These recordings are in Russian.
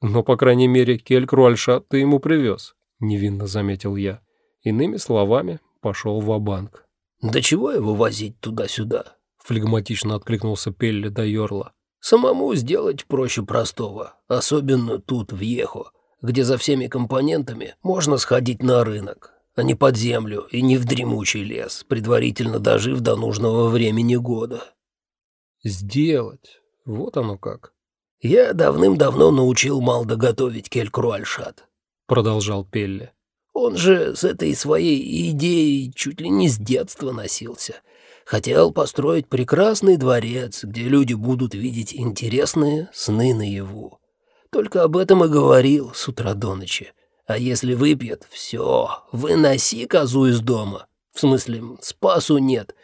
Но, по крайней мере, кельк Руальшат ты ему привез, невинно заметил я. Иными словами, пошел в банк «Да чего его возить туда-сюда?» — флегматично откликнулся Пелли до Йорла. «Самому сделать проще простого, особенно тут, в Ехо, где за всеми компонентами можно сходить на рынок, а не под землю и не в дремучий лес, предварительно дожив до нужного времени года». «Сделать? Вот оно как». «Я давным-давно научил Малда готовить келькруальшат», — продолжал Пелли. «Он же с этой своей идеей чуть ли не с детства носился. Хотел построить прекрасный дворец, где люди будут видеть интересные сны наяву. Только об этом и говорил с утра до ночи. А если выпьет, все, выноси козу из дома. В смысле, спасу нет.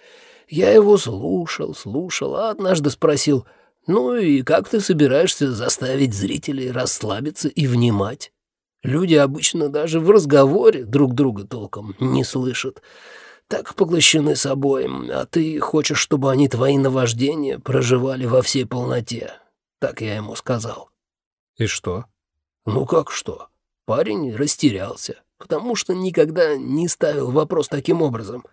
Я его слушал, слушал, а однажды спросил — ну и как ты собираешься заставить зрителей расслабиться и внимать? Люди обычно даже в разговоре друг друга толком не слышат. Так поглощены собой, а ты хочешь, чтобы они твои наваждения проживали во всей полноте. Так я ему сказал. И что? Ну как что? Парень растерялся, потому что никогда не ставил вопрос таким образом.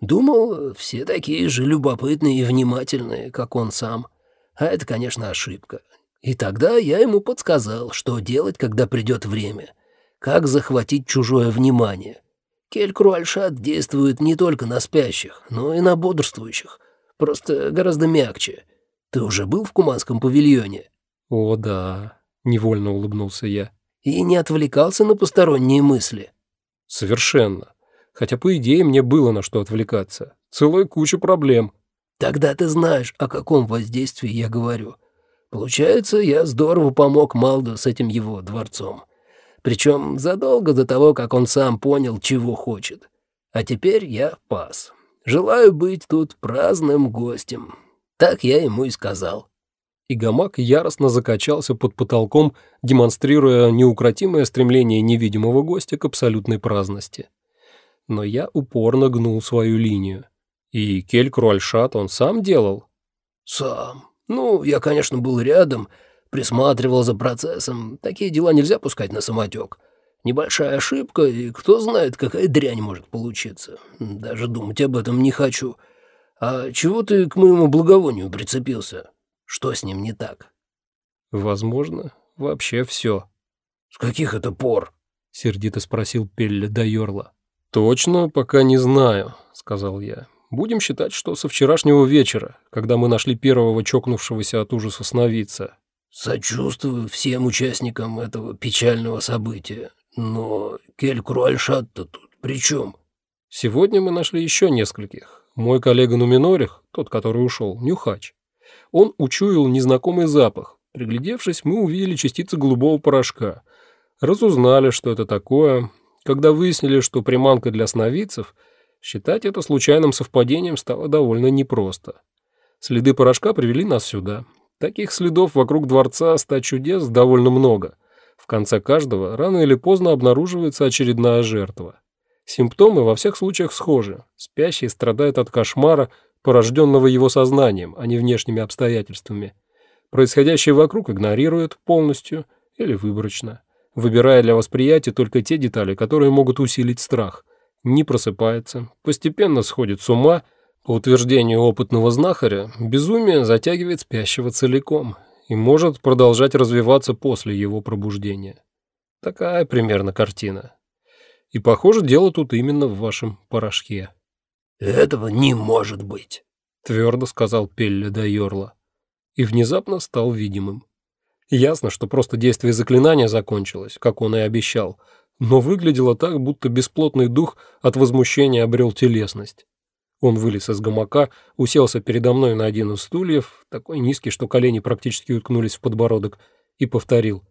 Думал, все такие же любопытные и внимательные, как он сам. А это, конечно, ошибка. И тогда я ему подсказал, что делать, когда придет время. Как захватить чужое внимание. Кель-Круальшат действует не только на спящих, но и на бодрствующих. Просто гораздо мягче. Ты уже был в Куманском павильоне? О, да, невольно улыбнулся я. И не отвлекался на посторонние мысли? Совершенно. Хотя, по идее, мне было на что отвлекаться. Целая куча проблем. Тогда ты знаешь, о каком воздействии я говорю. Получается, я здорово помог Малду с этим его дворцом. Причем задолго до того, как он сам понял, чего хочет. А теперь я пас. Желаю быть тут праздным гостем. Так я ему и сказал. И гамак яростно закачался под потолком, демонстрируя неукротимое стремление невидимого гостя к абсолютной праздности. Но я упорно гнул свою линию. И Кель Круальшат он сам делал? Сам. Ну, я, конечно, был рядом, присматривал за процессом. Такие дела нельзя пускать на самотек. Небольшая ошибка, и кто знает, какая дрянь может получиться. Даже думать об этом не хочу. А чего ты к моему благовонию прицепился? Что с ним не так? Возможно, вообще все. С каких это пор? Сердито спросил Пелли Дайорла. Точно, пока не знаю, сказал я. Будем считать, что со вчерашнего вечера, когда мы нашли первого чокнувшегося от ужаса сновидца. Сочувствую всем участникам этого печального события, но Кель Круальшат-то тут при чем? Сегодня мы нашли еще нескольких. Мой коллега Нуминорих, тот, который ушел, Нюхач. Он учуял незнакомый запах. Приглядевшись, мы увидели частицы голубого порошка. Разузнали, что это такое. Когда выяснили, что приманка для сновидцев – Считать это случайным совпадением стало довольно непросто. Следы порошка привели нас сюда. Таких следов вокруг дворца ста чудес довольно много. В конце каждого рано или поздно обнаруживается очередная жертва. Симптомы во всех случаях схожи. Спящий страдает от кошмара, порожденного его сознанием, а не внешними обстоятельствами. Происходящее вокруг игнорирует полностью или выборочно, выбирая для восприятия только те детали, которые могут усилить страх – не просыпается, постепенно сходит с ума. По утверждению опытного знахаря, безумие затягивает спящего целиком и может продолжать развиваться после его пробуждения. Такая примерно картина. И, похоже, дело тут именно в вашем порошке. «Этого не может быть», — твердо сказал Пелле до Йорла. И внезапно стал видимым. Ясно, что просто действие заклинания закончилось, как он и обещал — но выглядело так, будто бесплотный дух от возмущения обрел телесность. Он вылез из гамака, уселся передо мной на один из стульев, такой низкий, что колени практически уткнулись в подбородок, и повторил